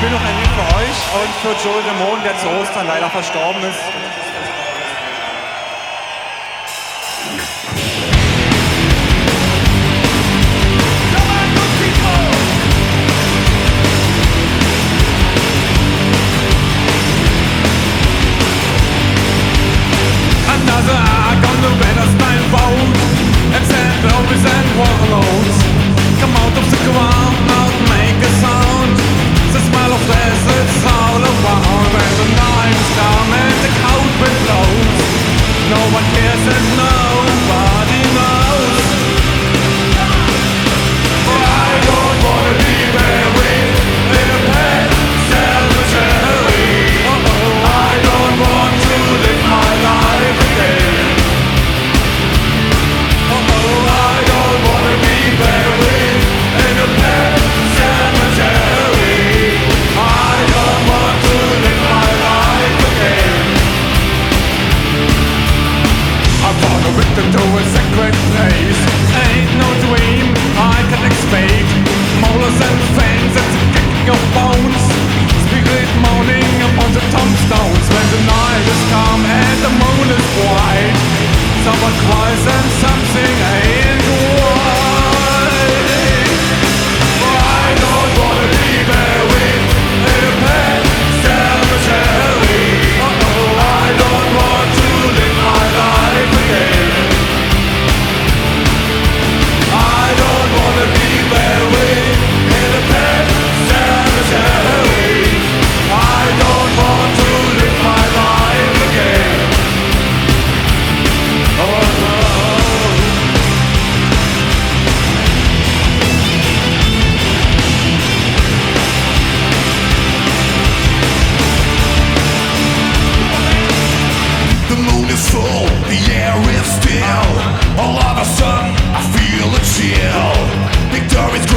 spiele noch ein Lied für euch und für Joel Ramon, der zu Ostern leider verstorben ist. The air is still. All of a sudden, I feel a chill. Victory's